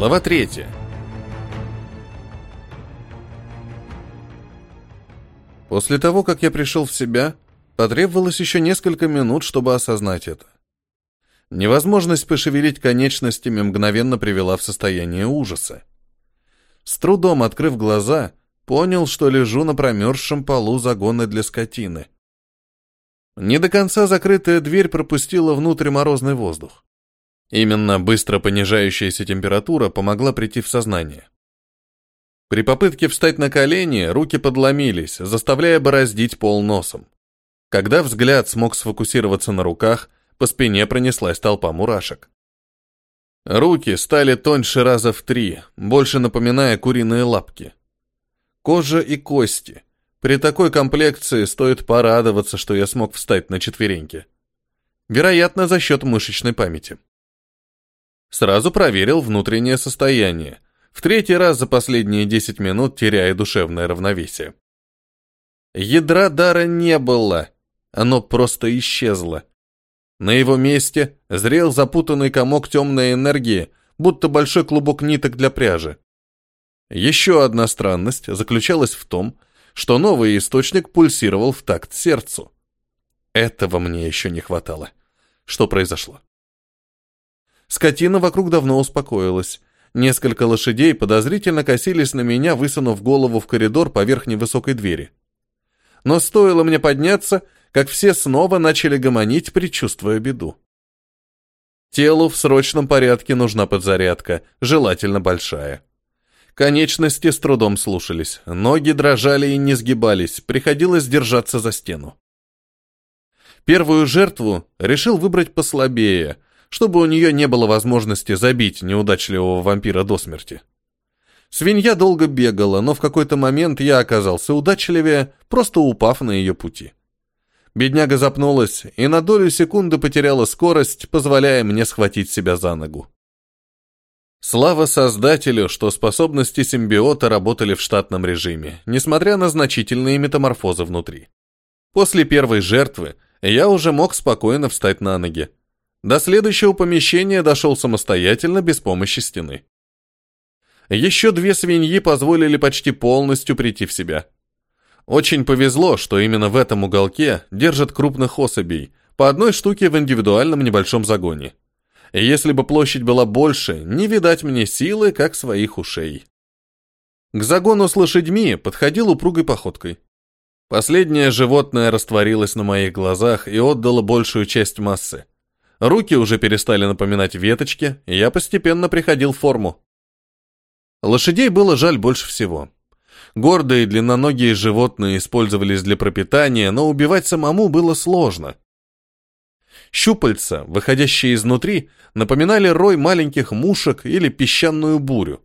Глава третья. После того, как я пришел в себя, потребовалось еще несколько минут, чтобы осознать это. Невозможность пошевелить конечностями мгновенно привела в состояние ужаса. С трудом открыв глаза, понял, что лежу на промерзшем полу загона для скотины. Не до конца закрытая дверь пропустила внутрь морозный воздух. Именно быстро понижающаяся температура помогла прийти в сознание. При попытке встать на колени руки подломились, заставляя бороздить пол носом. Когда взгляд смог сфокусироваться на руках, по спине пронеслась толпа мурашек. Руки стали тоньше раза в три, больше напоминая куриные лапки. Кожа и кости. При такой комплекции стоит порадоваться, что я смог встать на четвереньки. Вероятно, за счет мышечной памяти. Сразу проверил внутреннее состояние. В третий раз за последние 10 минут теряя душевное равновесие. Ядра дара не было. Оно просто исчезло. На его месте зрел запутанный комок темной энергии, будто большой клубок ниток для пряжи. Еще одна странность заключалась в том, что новый источник пульсировал в такт сердцу. Этого мне еще не хватало. Что произошло? Скотина вокруг давно успокоилась. Несколько лошадей подозрительно косились на меня, высунув голову в коридор поверх невысокой двери. Но стоило мне подняться, как все снова начали гомонить, предчувствуя беду. Телу в срочном порядке нужна подзарядка, желательно большая. Конечности с трудом слушались, ноги дрожали и не сгибались, приходилось держаться за стену. Первую жертву решил выбрать послабее, чтобы у нее не было возможности забить неудачливого вампира до смерти. Свинья долго бегала, но в какой-то момент я оказался удачливее, просто упав на ее пути. Бедняга запнулась и на долю секунды потеряла скорость, позволяя мне схватить себя за ногу. Слава создателю, что способности симбиота работали в штатном режиме, несмотря на значительные метаморфозы внутри. После первой жертвы я уже мог спокойно встать на ноги. До следующего помещения дошел самостоятельно, без помощи стены. Еще две свиньи позволили почти полностью прийти в себя. Очень повезло, что именно в этом уголке держат крупных особей, по одной штуке в индивидуальном небольшом загоне. Если бы площадь была больше, не видать мне силы, как своих ушей. К загону с лошадьми подходил упругой походкой. Последнее животное растворилось на моих глазах и отдало большую часть массы. Руки уже перестали напоминать веточки, и я постепенно приходил в форму. Лошадей было жаль больше всего. Гордые длинноногие животные использовались для пропитания, но убивать самому было сложно. Щупальца, выходящие изнутри, напоминали рой маленьких мушек или песчаную бурю.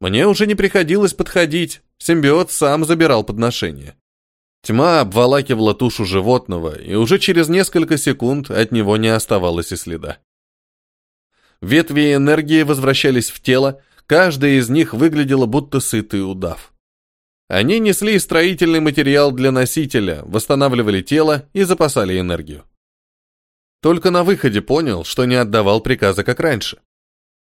Мне уже не приходилось подходить, симбиот сам забирал подношение. Тьма обволакивала тушу животного, и уже через несколько секунд от него не оставалось и следа. Ветви энергии возвращались в тело, каждая из них выглядела будто сытый удав. Они несли строительный материал для носителя, восстанавливали тело и запасали энергию. Только на выходе понял, что не отдавал приказа как раньше.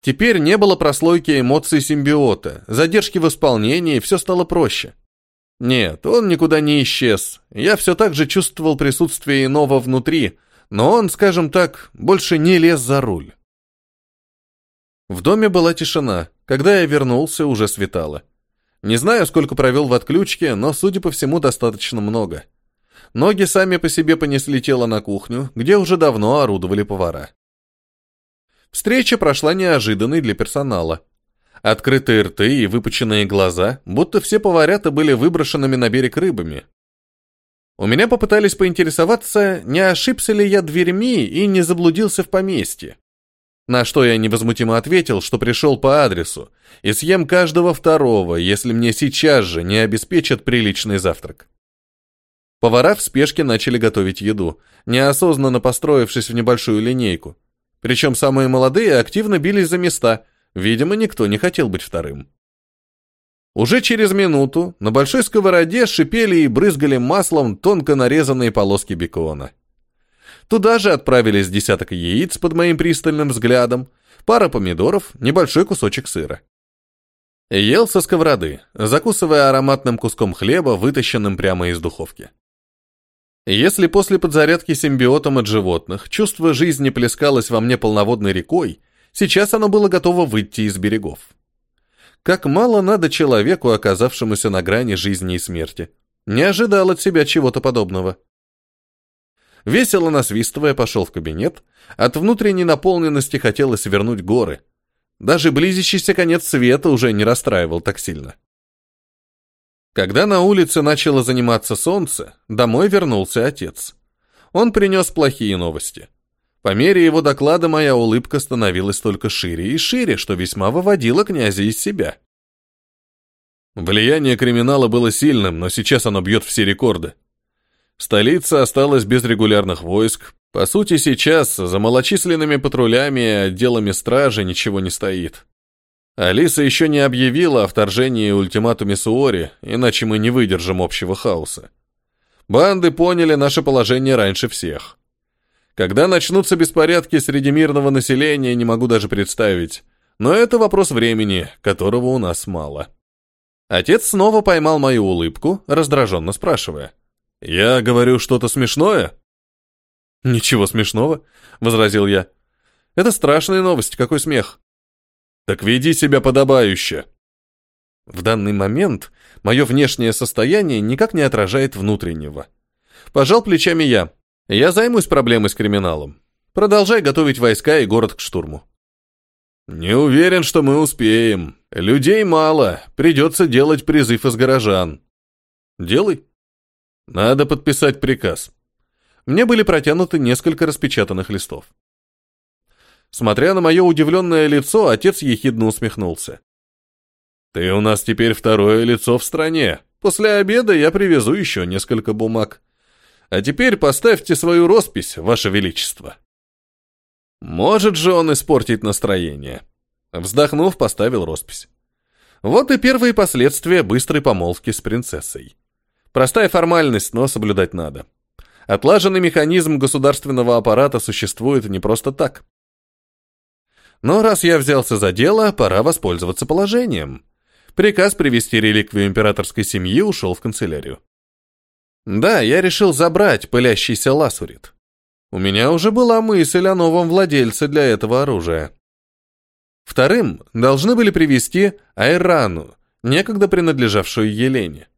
Теперь не было прослойки эмоций симбиота, задержки в исполнении, все стало проще. Нет, он никуда не исчез. Я все так же чувствовал присутствие иного внутри, но он, скажем так, больше не лез за руль. В доме была тишина. Когда я вернулся, уже светало. Не знаю, сколько провел в отключке, но, судя по всему, достаточно много. Ноги сами по себе понесли тело на кухню, где уже давно орудовали повара. Встреча прошла неожиданной для персонала. Открытые рты и выпученные глаза, будто все поварята были выброшенными на берег рыбами. У меня попытались поинтересоваться, не ошибся ли я дверьми и не заблудился в поместье. На что я невозмутимо ответил, что пришел по адресу, и съем каждого второго, если мне сейчас же не обеспечат приличный завтрак. Повара в спешке начали готовить еду, неосознанно построившись в небольшую линейку. Причем самые молодые активно бились за места, видимо, никто не хотел быть вторым. Уже через минуту на большой сковороде шипели и брызгали маслом тонко нарезанные полоски бекона. Туда же отправились десяток яиц под моим пристальным взглядом, пара помидоров, небольшой кусочек сыра. Ел со сковороды, закусывая ароматным куском хлеба, вытащенным прямо из духовки. Если после подзарядки симбиотом от животных чувство жизни плескалось во мне полноводной рекой, сейчас оно было готово выйти из берегов. Как мало надо человеку, оказавшемуся на грани жизни и смерти. Не ожидал от себя чего-то подобного. Весело насвистывая, пошел в кабинет. От внутренней наполненности хотелось вернуть горы. Даже близящийся конец света уже не расстраивал так сильно. Когда на улице начало заниматься солнце, домой вернулся отец. Он принес плохие новости. По мере его доклада моя улыбка становилась только шире и шире, что весьма выводило князя из себя. Влияние криминала было сильным, но сейчас оно бьет все рекорды. Столица осталась без регулярных войск. По сути, сейчас за малочисленными патрулями и отделами стражи ничего не стоит. Алиса еще не объявила о вторжении ультиматуме Суори, иначе мы не выдержим общего хаоса. Банды поняли наше положение раньше всех. Когда начнутся беспорядки среди мирного населения, не могу даже представить. Но это вопрос времени, которого у нас мало. Отец снова поймал мою улыбку, раздраженно спрашивая. «Я говорю что-то смешное?» «Ничего смешного», — возразил я. «Это страшная новость, какой смех». Так веди себя подобающе. В данный момент мое внешнее состояние никак не отражает внутреннего. Пожал плечами я. Я займусь проблемой с криминалом. Продолжай готовить войска и город к штурму. Не уверен, что мы успеем. Людей мало, придется делать призыв из горожан. Делай. Надо подписать приказ. Мне были протянуты несколько распечатанных листов. Смотря на мое удивленное лицо, отец ехидно усмехнулся. «Ты у нас теперь второе лицо в стране. После обеда я привезу еще несколько бумаг. А теперь поставьте свою роспись, Ваше Величество». Может же он испортить настроение. Вздохнув, поставил роспись. Вот и первые последствия быстрой помолвки с принцессой. Простая формальность, но соблюдать надо. Отлаженный механизм государственного аппарата существует не просто так. Но раз я взялся за дело, пора воспользоваться положением. Приказ привести реликвию императорской семьи ушел в канцелярию. Да, я решил забрать пылящийся ласурит. У меня уже была мысль о новом владельце для этого оружия. Вторым должны были привести Айрану, некогда принадлежавшую Елене.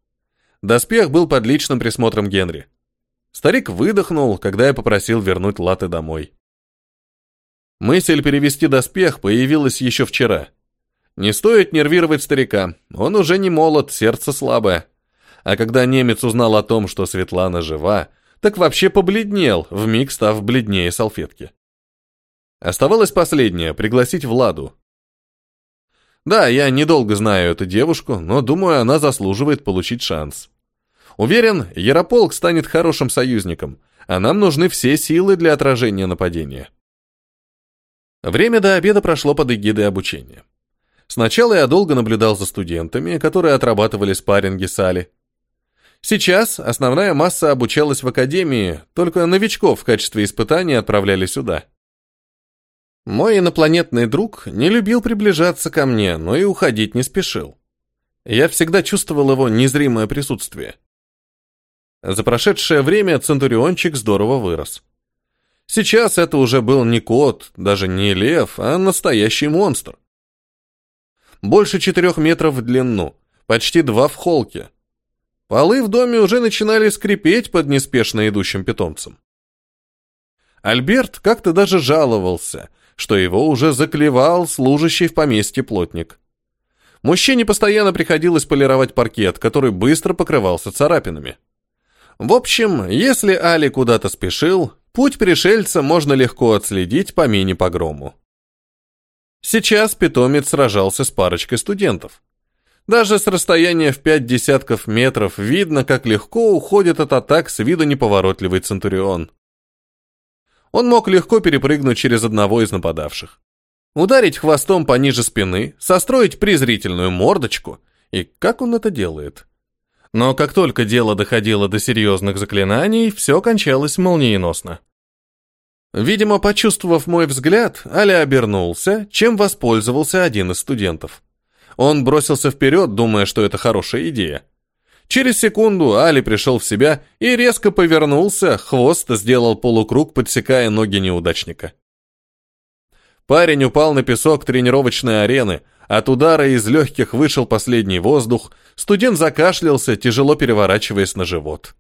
Доспех был под личным присмотром Генри. Старик выдохнул, когда я попросил вернуть латы домой. Мысль перевести доспех появилась еще вчера. Не стоит нервировать старика, он уже не молод, сердце слабое. А когда немец узнал о том, что Светлана жива, так вообще побледнел, вмиг став бледнее салфетки. Оставалось последнее — пригласить Владу. Да, я недолго знаю эту девушку, но думаю, она заслуживает получить шанс. Уверен, Ярополк станет хорошим союзником, а нам нужны все силы для отражения нападения. Время до обеда прошло под эгидой обучения. Сначала я долго наблюдал за студентами, которые отрабатывали спарринги с Али. Сейчас основная масса обучалась в академии, только новичков в качестве испытания отправляли сюда. Мой инопланетный друг не любил приближаться ко мне, но и уходить не спешил. Я всегда чувствовал его незримое присутствие. За прошедшее время Центуриончик здорово вырос. Сейчас это уже был не кот, даже не лев, а настоящий монстр. Больше четырех метров в длину, почти два в холке. Полы в доме уже начинали скрипеть под неспешно идущим питомцем. Альберт как-то даже жаловался, что его уже заклевал служащий в поместье плотник. Мужчине постоянно приходилось полировать паркет, который быстро покрывался царапинами. В общем, если Али куда-то спешил, Путь пришельца можно легко отследить по мини-погрому. Сейчас питомец сражался с парочкой студентов. Даже с расстояния в пять десятков метров видно, как легко уходит от атак с виду неповоротливый Центурион. Он мог легко перепрыгнуть через одного из нападавших. Ударить хвостом пониже спины, состроить презрительную мордочку. И как он это делает? Но как только дело доходило до серьезных заклинаний, все кончалось молниеносно. Видимо, почувствовав мой взгляд, Аля обернулся, чем воспользовался один из студентов. Он бросился вперед, думая, что это хорошая идея. Через секунду Али пришел в себя и резко повернулся, хвост сделал полукруг, подсекая ноги неудачника. Парень упал на песок тренировочной арены, от удара из легких вышел последний воздух, студент закашлялся, тяжело переворачиваясь на живот.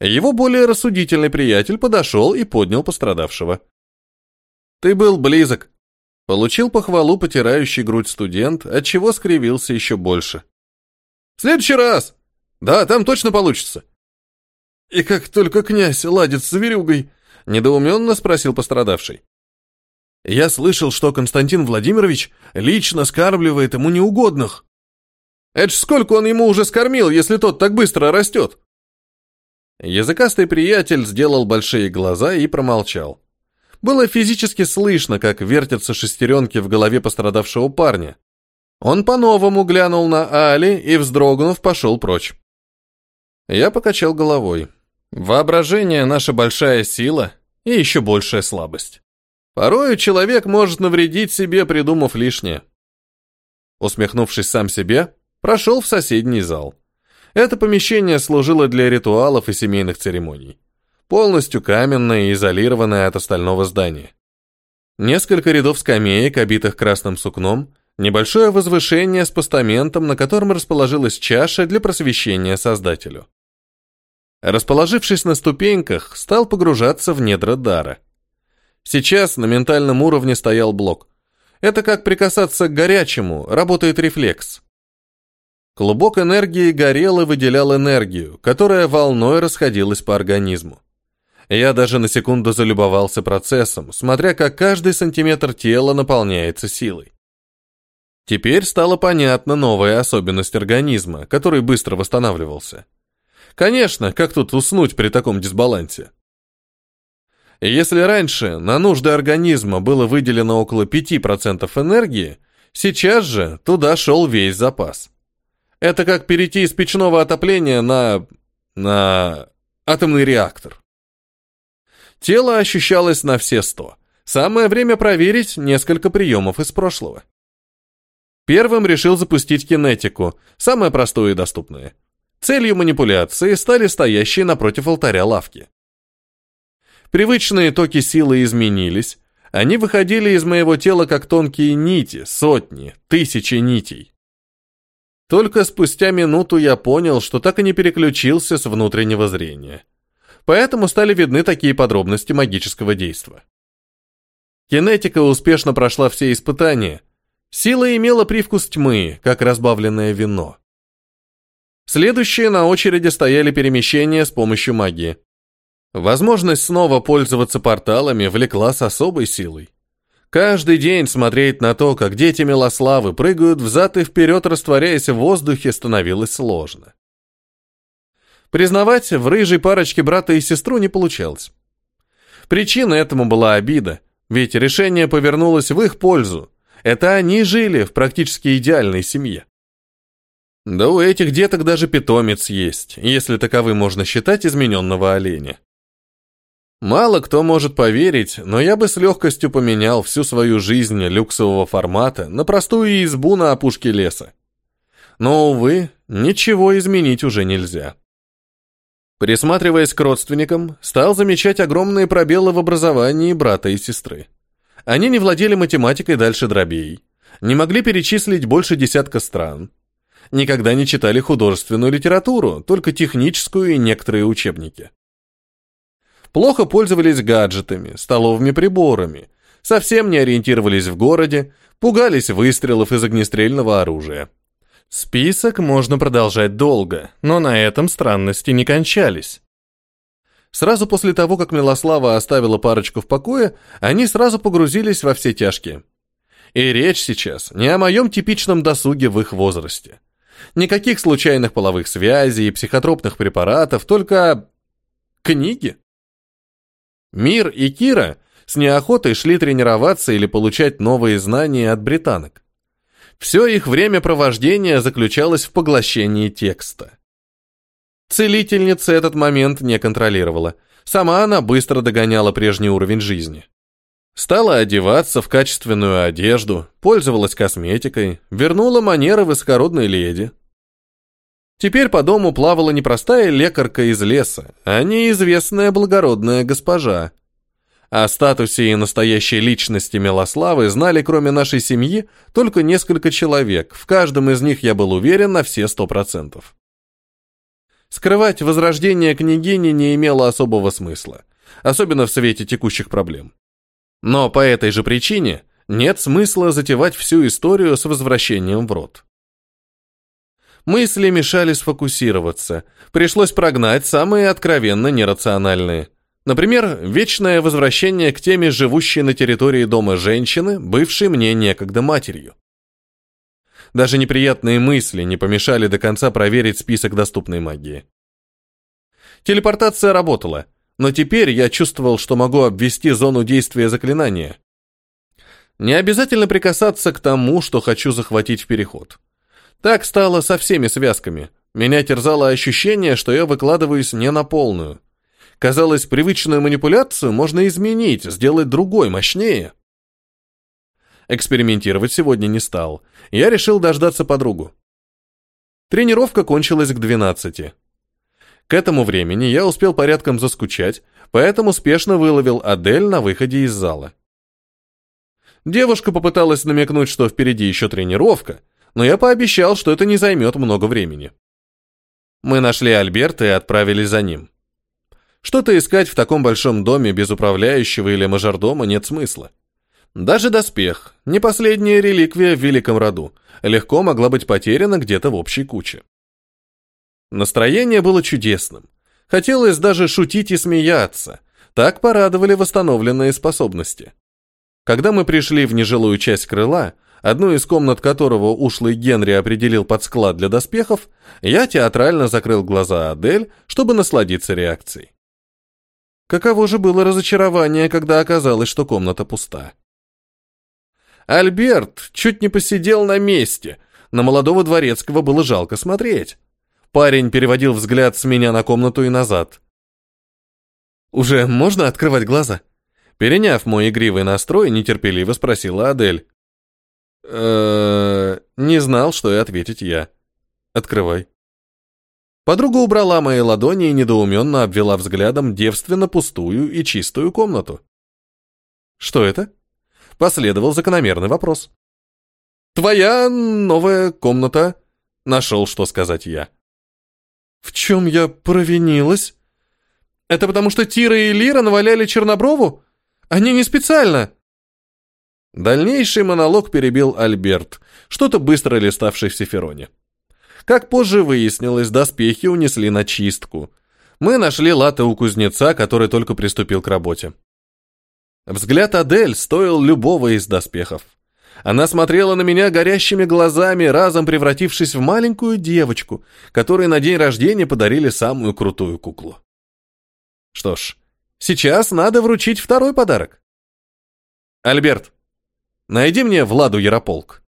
Его более рассудительный приятель подошел и поднял пострадавшего. «Ты был близок», — получил похвалу потирающий грудь студент, отчего скривился еще больше. «В следующий раз! Да, там точно получится!» «И как только князь ладит с зверюгой?» — недоуменно спросил пострадавший. «Я слышал, что Константин Владимирович лично скармливает ему неугодных». «Это ж сколько он ему уже скормил, если тот так быстро растет?» Языкастый приятель сделал большие глаза и промолчал. Было физически слышно, как вертятся шестеренки в голове пострадавшего парня. Он по-новому глянул на Али и, вздрогнув, пошел прочь. Я покачал головой. Воображение — наша большая сила и еще большая слабость. Порою человек может навредить себе, придумав лишнее. Усмехнувшись сам себе, прошел в соседний зал. Это помещение служило для ритуалов и семейных церемоний. Полностью каменное и изолированное от остального здания. Несколько рядов скамеек, обитых красным сукном, небольшое возвышение с постаментом, на котором расположилась чаша для просвещения Создателю. Расположившись на ступеньках, стал погружаться в недра дара. Сейчас на ментальном уровне стоял блок. Это как прикасаться к горячему, работает рефлекс. Клубок энергии горел и выделял энергию, которая волной расходилась по организму. Я даже на секунду залюбовался процессом, смотря как каждый сантиметр тела наполняется силой. Теперь стала понятна новая особенность организма, который быстро восстанавливался. Конечно, как тут уснуть при таком дисбалансе? Если раньше на нужды организма было выделено около 5% энергии, сейчас же туда шел весь запас. Это как перейти из печного отопления на... на... атомный реактор. Тело ощущалось на все сто. Самое время проверить несколько приемов из прошлого. Первым решил запустить кинетику, самое простое и доступное. Целью манипуляции стали стоящие напротив алтаря лавки. Привычные токи силы изменились, они выходили из моего тела как тонкие нити, сотни, тысячи нитей. Только спустя минуту я понял, что так и не переключился с внутреннего зрения. Поэтому стали видны такие подробности магического действа. Кинетика успешно прошла все испытания. Сила имела привкус тьмы, как разбавленное вино. Следующие на очереди стояли перемещения с помощью магии. Возможность снова пользоваться порталами влекла с особой силой. Каждый день смотреть на то, как дети Милославы прыгают взад и вперед, растворяясь в воздухе, становилось сложно. Признавать в рыжей парочке брата и сестру не получалось. Причина этому была обида, ведь решение повернулось в их пользу. Это они жили в практически идеальной семье. Да у этих деток даже питомец есть, если таковым можно считать измененного оленя. Мало кто может поверить, но я бы с легкостью поменял всю свою жизнь люксового формата на простую избу на опушке леса. Но, увы, ничего изменить уже нельзя. Присматриваясь к родственникам, стал замечать огромные пробелы в образовании брата и сестры. Они не владели математикой дальше дробей, не могли перечислить больше десятка стран, никогда не читали художественную литературу, только техническую и некоторые учебники плохо пользовались гаджетами, столовыми приборами, совсем не ориентировались в городе, пугались выстрелов из огнестрельного оружия. Список можно продолжать долго, но на этом странности не кончались. Сразу после того, как Милослава оставила парочку в покое, они сразу погрузились во все тяжкие. И речь сейчас не о моем типичном досуге в их возрасте. Никаких случайных половых связей и психотропных препаратов, только книги. Мир и Кира с неохотой шли тренироваться или получать новые знания от британок. Все их времяпровождение заключалось в поглощении текста. Целительница этот момент не контролировала. Сама она быстро догоняла прежний уровень жизни. Стала одеваться в качественную одежду, пользовалась косметикой, вернула манеры высокородной леди. Теперь по дому плавала не простая лекарка из леса, а неизвестная благородная госпожа. О статусе и настоящей личности Милославы знали, кроме нашей семьи, только несколько человек. В каждом из них я был уверен на все сто процентов. Скрывать возрождение княгини не имело особого смысла, особенно в свете текущих проблем. Но по этой же причине нет смысла затевать всю историю с возвращением в род. Мысли мешали сфокусироваться, пришлось прогнать самые откровенно нерациональные. Например, вечное возвращение к теме живущей на территории дома женщины, бывшей мне некогда матерью. Даже неприятные мысли не помешали до конца проверить список доступной магии. Телепортация работала, но теперь я чувствовал, что могу обвести зону действия заклинания. Не обязательно прикасаться к тому, что хочу захватить в переход. Так стало со всеми связками. Меня терзало ощущение, что я выкладываюсь не на полную. Казалось, привычную манипуляцию можно изменить, сделать другой, мощнее. Экспериментировать сегодня не стал. Я решил дождаться подругу. Тренировка кончилась к 12. К этому времени я успел порядком заскучать, поэтому спешно выловил Адель на выходе из зала. Девушка попыталась намекнуть, что впереди еще тренировка, но я пообещал, что это не займет много времени. Мы нашли Альберта и отправились за ним. Что-то искать в таком большом доме без управляющего или мажордома нет смысла. Даже доспех, не последняя реликвия в великом роду, легко могла быть потеряна где-то в общей куче. Настроение было чудесным. Хотелось даже шутить и смеяться. Так порадовали восстановленные способности. Когда мы пришли в нежилую часть крыла, одну из комнат которого ушлый Генри определил под склад для доспехов, я театрально закрыл глаза Адель, чтобы насладиться реакцией. Каково же было разочарование, когда оказалось, что комната пуста. Альберт чуть не посидел на месте. На молодого дворецкого было жалко смотреть. Парень переводил взгляд с меня на комнату и назад. «Уже можно открывать глаза?» Переняв мой игривый настрой, нетерпеливо спросила Адель. э не знал, что и ответить я. «Открывай». Подруга убрала мои ладони и недоуменно обвела взглядом девственно пустую и чистую комнату. «Что это?» Последовал закономерный вопрос. «Твоя новая комната», — нашел, что сказать я. «В чем я провинилась?» «Это потому, что Тира и Лира наваляли Черноброву? Они не специально!» Дальнейший монолог перебил Альберт, что-то быстро листавший в Сефероне. Как позже выяснилось, доспехи унесли на чистку. Мы нашли латы у кузнеца, который только приступил к работе. Взгляд Адель стоил любого из доспехов. Она смотрела на меня горящими глазами, разом превратившись в маленькую девочку, которой на день рождения подарили самую крутую куклу. Что ж, сейчас надо вручить второй подарок. Альберт, найди мне Владу Ярополк.